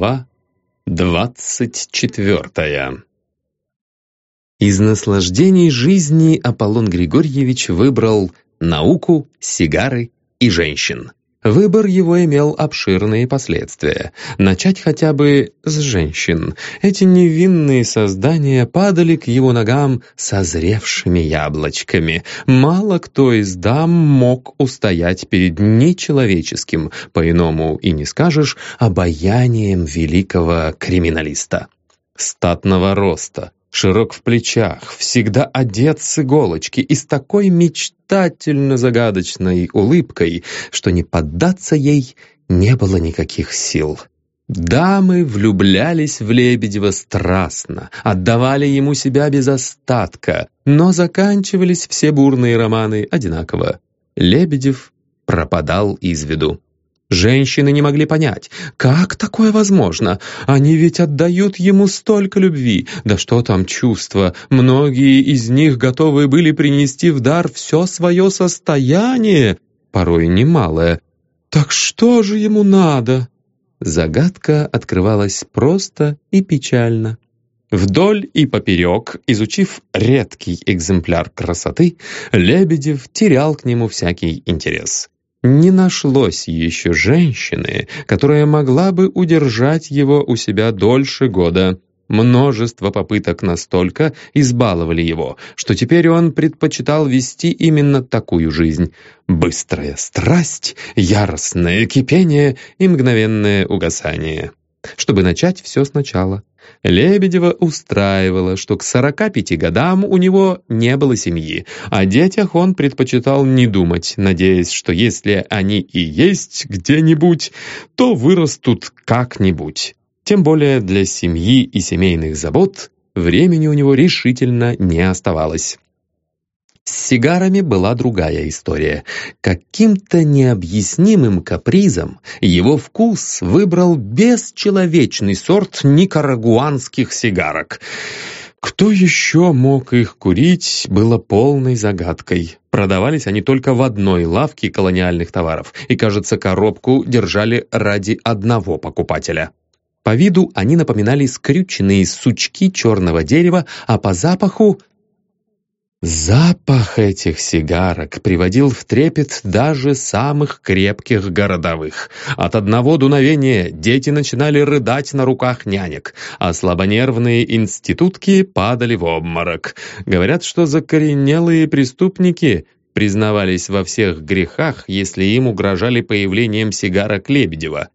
Глава двадцать четвертая Из наслаждений жизни Аполлон Григорьевич выбрал науку, сигары и женщин. Выбор его имел обширные последствия. Начать хотя бы с женщин. Эти невинные создания падали к его ногам созревшими яблочками. Мало кто из дам мог устоять перед нечеловеческим, по-иному и не скажешь, обаянием великого криминалиста. Статного роста, широк в плечах, всегда одет с иголочки и с такой мечтательно-загадочной улыбкой, что не поддаться ей не было никаких сил. Дамы влюблялись в Лебедева страстно, отдавали ему себя без остатка, но заканчивались все бурные романы одинаково. Лебедев пропадал из виду. Женщины не могли понять, как такое возможно? Они ведь отдают ему столько любви. Да что там чувства? Многие из них готовы были принести в дар все свое состояние, порой немалое. Так что же ему надо? Загадка открывалась просто и печально. Вдоль и поперек, изучив редкий экземпляр красоты, Лебедев терял к нему всякий интерес. Не нашлось еще женщины, которая могла бы удержать его у себя дольше года. Множество попыток настолько избаловали его, что теперь он предпочитал вести именно такую жизнь. Быстрая страсть, яростное кипение и мгновенное угасание. Чтобы начать все сначала. Лебедева устраивало, что к 45 годам у него не было семьи. О детях он предпочитал не думать, надеясь, что если они и есть где-нибудь, то вырастут как-нибудь. Тем более для семьи и семейных забот времени у него решительно не оставалось. С сигарами была другая история. Каким-то необъяснимым капризом его вкус выбрал бесчеловечный сорт никарагуанских сигарок. Кто еще мог их курить, было полной загадкой. Продавались они только в одной лавке колониальных товаров, и, кажется, коробку держали ради одного покупателя. По виду они напоминали скрюченные сучки черного дерева, а по запаху Запах этих сигарок приводил в трепет даже самых крепких городовых. От одного дуновения дети начинали рыдать на руках нянек, а слабонервные институтки падали в обморок. Говорят, что закоренелые преступники признавались во всех грехах, если им угрожали появлением сигарок Лебедева.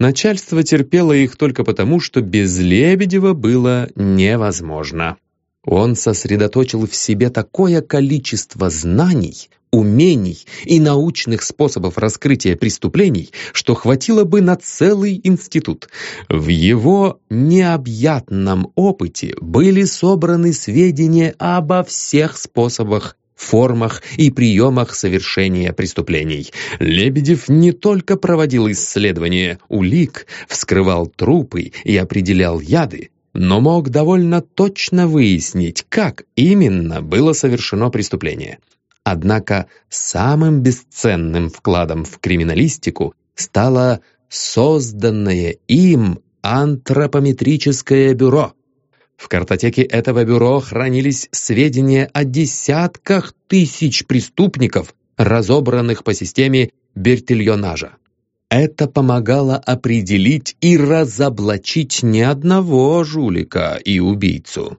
Начальство терпело их только потому, что без Лебедева было невозможно. Он сосредоточил в себе такое количество знаний, умений и научных способов раскрытия преступлений, что хватило бы на целый институт. В его необъятном опыте были собраны сведения обо всех способах формах и приемах совершения преступлений. Лебедев не только проводил исследования улик, вскрывал трупы и определял яды, но мог довольно точно выяснить, как именно было совершено преступление. Однако самым бесценным вкладом в криминалистику стало созданное им антропометрическое бюро. В картотеке этого бюро хранились сведения о десятках тысяч преступников, разобранных по системе бертильонажа. Это помогало определить и разоблачить не одного жулика и убийцу.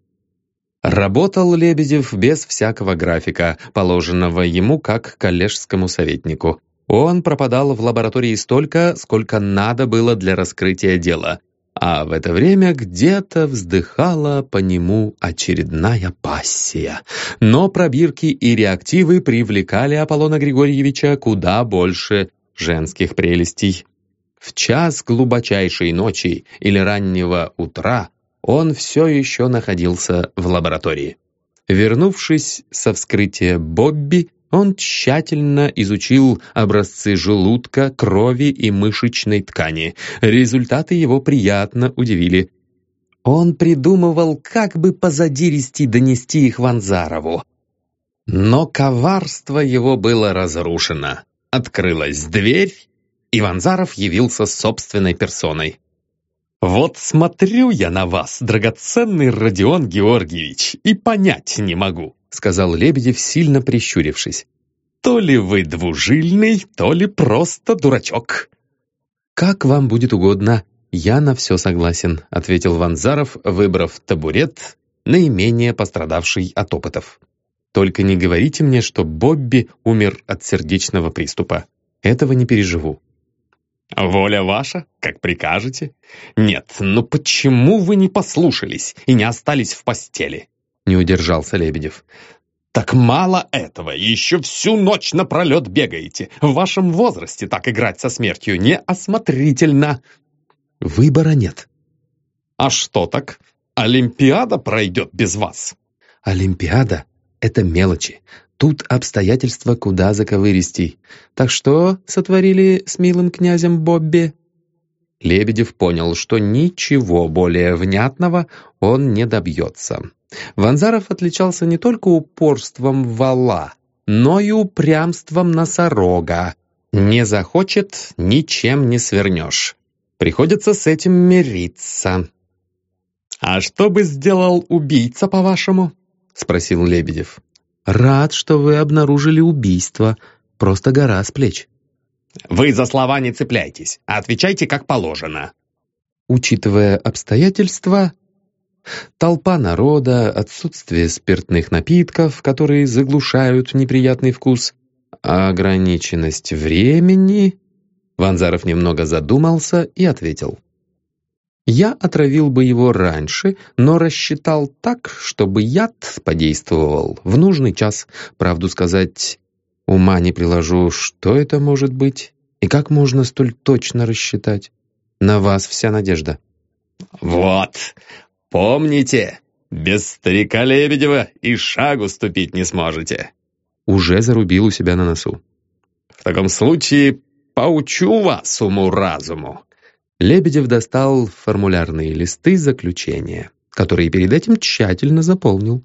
Работал Лебедев без всякого графика, положенного ему как коллежскому советнику. Он пропадал в лаборатории столько, сколько надо было для раскрытия дела, а в это время где-то вздыхала по нему очередная пассия. Но пробирки и реактивы привлекали Аполлона Григорьевича куда больше женских прелестей. В час глубочайшей ночи или раннего утра он все еще находился в лаборатории. Вернувшись со вскрытия Бобби, он тщательно изучил образцы желудка, крови и мышечной ткани. Результаты его приятно удивили. Он придумывал, как бы позадиристи донести их Ванзарову. Но коварство его было разрушено. Открылась дверь, и Ванзаров явился собственной персоной. «Вот смотрю я на вас, драгоценный Родион Георгиевич, и понять не могу», сказал Лебедев, сильно прищурившись. «То ли вы двужильный, то ли просто дурачок». «Как вам будет угодно, я на все согласен», ответил Ванзаров, выбрав табурет, наименее пострадавший от опытов. «Только не говорите мне, что Бобби умер от сердечного приступа. Этого не переживу». «Воля ваша, как прикажете. Нет, но почему вы не послушались и не остались в постели?» Не удержался Лебедев. «Так мало этого, еще всю ночь напролет бегаете. В вашем возрасте так играть со смертью неосмотрительно». «Выбора нет». «А что так? Олимпиада пройдет без вас». «Олимпиада — это мелочи. Тут обстоятельства куда заковыристей. Так что сотворили с милым князем Бобби?» Лебедев понял, что ничего более внятного он не добьется. Ванзаров отличался не только упорством вала, но и упрямством носорога. Не захочет, ничем не свернешь. Приходится с этим мириться. «А что бы сделал убийца, по-вашему?» — спросил Лебедев. «Рад, что вы обнаружили убийство. Просто гора с плеч». «Вы за слова не цепляйтесь, а отвечайте как положено». Учитывая обстоятельства, толпа народа, отсутствие спиртных напитков, которые заглушают неприятный вкус, ограниченность времени... Ванзаров немного задумался и ответил. Я отравил бы его раньше, но рассчитал так, чтобы яд подействовал в нужный час. Правду сказать, ума не приложу, что это может быть и как можно столь точно рассчитать. На вас вся надежда. «Вот, помните, без старика Лебедева и шагу ступить не сможете». Уже зарубил у себя на носу. «В таком случае поучу вас уму-разуму. Лебедев достал формулярные листы заключения, которые перед этим тщательно заполнил.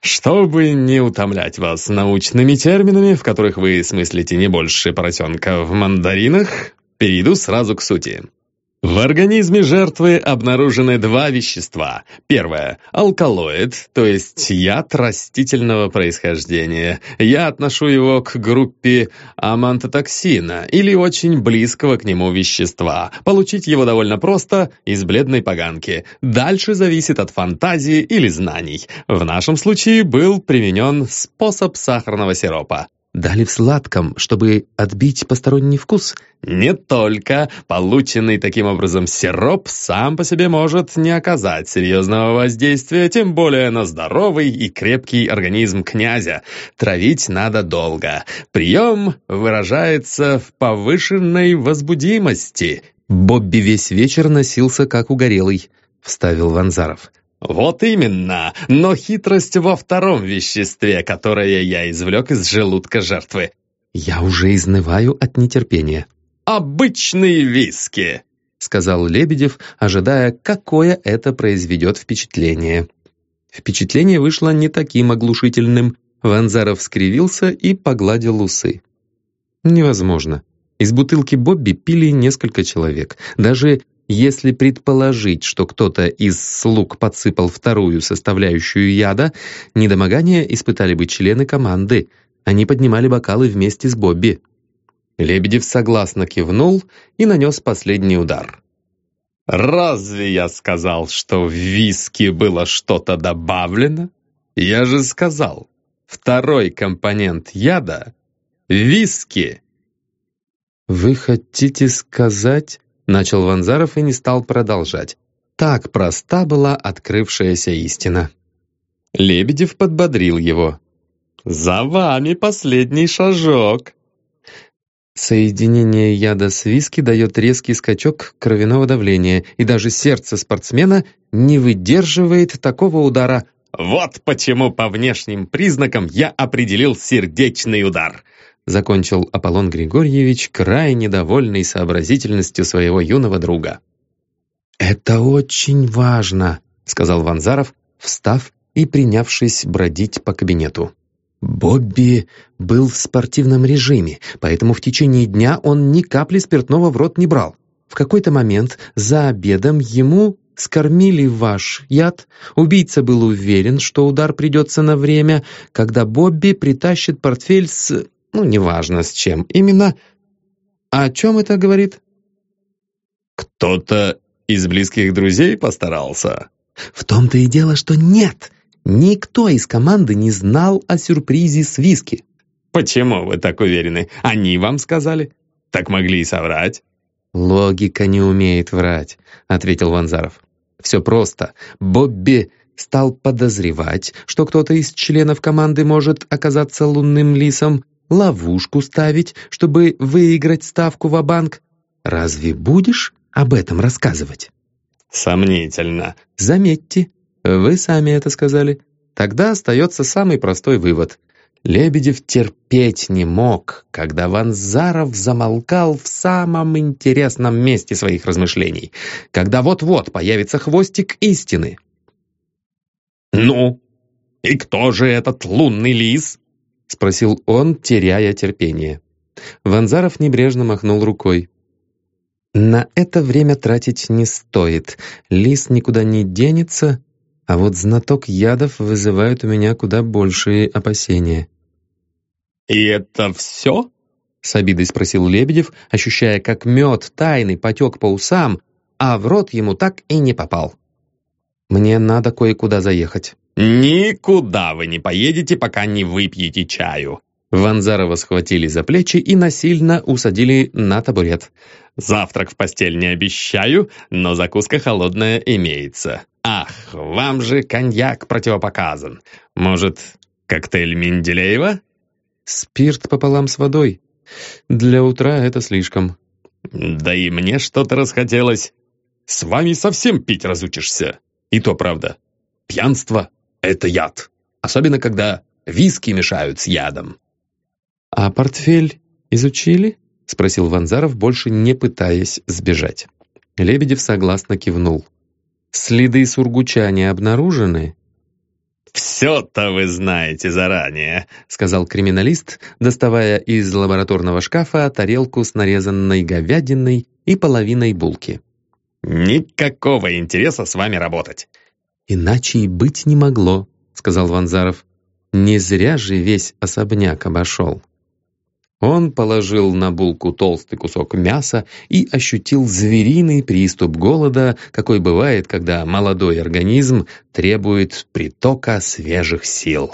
«Чтобы не утомлять вас научными терминами, в которых вы смыслите не больше поросенка в мандаринах, перейду сразу к сути. В организме жертвы обнаружены два вещества. Первое – алкалоид, то есть яд растительного происхождения. Я отношу его к группе амантотоксина или очень близкого к нему вещества. Получить его довольно просто из бледной поганки. Дальше зависит от фантазии или знаний. В нашем случае был применен способ сахарного сиропа. Дали в сладком, чтобы отбить посторонний вкус? Не только. Полученный таким образом сироп сам по себе может не оказать серьезного воздействия, тем более на здоровый и крепкий организм князя. Травить надо долго. Прием выражается в повышенной возбудимости. Бобби весь вечер носился как угорелый, вставил Ванзаров. «Вот именно, но хитрость во втором веществе, которое я извлек из желудка жертвы». «Я уже изнываю от нетерпения». «Обычные виски», — сказал Лебедев, ожидая, какое это произведет впечатление. Впечатление вышло не таким оглушительным. Ванзаров скривился и погладил усы. «Невозможно. Из бутылки Бобби пили несколько человек. Даже если предположить, что кто-то из слуг подсыпал вторую составляющую яда, недомогание испытали бы члены команды. Они поднимали бокалы вместе с Бобби. Лебедев согласно кивнул и нанес последний удар. «Разве я сказал, что в виске было что-то добавлено? Я же сказал, второй компонент яда — виски». «Вы хотите сказать...» Начал Ванзаров и не стал продолжать. Так проста была открывшаяся истина. Лебедев подбодрил его. «За вами последний шажок!» Соединение яда с виски дает резкий скачок кровяного давления, и даже сердце спортсмена не выдерживает такого удара. «Вот почему по внешним признакам я определил сердечный удар!» Закончил Аполлон Григорьевич, крайне довольный сообразительностью своего юного друга. «Это очень важно», — сказал Ванзаров, встав и принявшись бродить по кабинету. Бобби был в спортивном режиме, поэтому в течение дня он ни капли спиртного в рот не брал. в какой-то момент за обедом ему скормили ваш яд. Убийца был уверен, что удар придется на время, когда Бобби притащит портфель с... ну, неважно с чем именно. А о чем это говорит? Кто-то из близких друзей постарался. В том-то и дело, что нет. Никто из команды не знал о сюрпризе с виски. Почему вы так уверены? Они вам сказали? Так могли и соврать. «Логика не умеет врать», — ответил Ванзаров. «Все просто. Бобби стал подозревать, что кто-то из членов команды может оказаться лунным лисом, ловушку ставить, чтобы выиграть ставку в банк Разве будешь об этом рассказывать?» «Сомнительно». «Заметьте, вы сами это сказали. Тогда остается самый простой вывод. Лебедев терпеть не мог, когда Ванзаров замолкал в самом интересном месте своих размышлений, когда вот-вот появится хвостик истины. «Ну, и кто же этот лунный лис?» — спросил он, теряя терпение. Ванзаров небрежно махнул рукой. «На это время тратить не стоит. Лис никуда не денется, а вот знаток ядов вызывает у меня куда большие опасения. «И это все?» — с обидой спросил Лебедев, ощущая, как мед тайный потек по усам, а в рот ему так и не попал. «Мне надо кое-куда заехать». «Никуда вы не поедете, пока не выпьете чаю». Ванзарова схватили за плечи и насильно усадили на табурет. «Завтрак в постель не обещаю, но закуска холодная имеется. Ах, вам же коньяк противопоказан. Может, коктейль Менделеева? Спирт пополам с водой. Для утра это слишком. Да и мне что-то расхотелось. С вами совсем пить разучишься. И то правда. Пьянство — это яд. Особенно, когда виски мешают с ядом. «А портфель изучили?» — спросил Ванзаров, больше не пытаясь сбежать. Лебедев согласно кивнул. Следы сургуча не обнаружены?» «Все-то вы знаете заранее», — сказал криминалист, доставая из лабораторного шкафа тарелку с нарезанной говядиной и половиной булки. «Никакого интереса с вами работать». «Иначе и быть не могло», — сказал Ванзаров. «Не зря же весь особняк обошел». Он положил на булку толстый кусок мяса и ощутил звериный приступ голода, какой бывает, когда молодой организм требует притока свежих сил.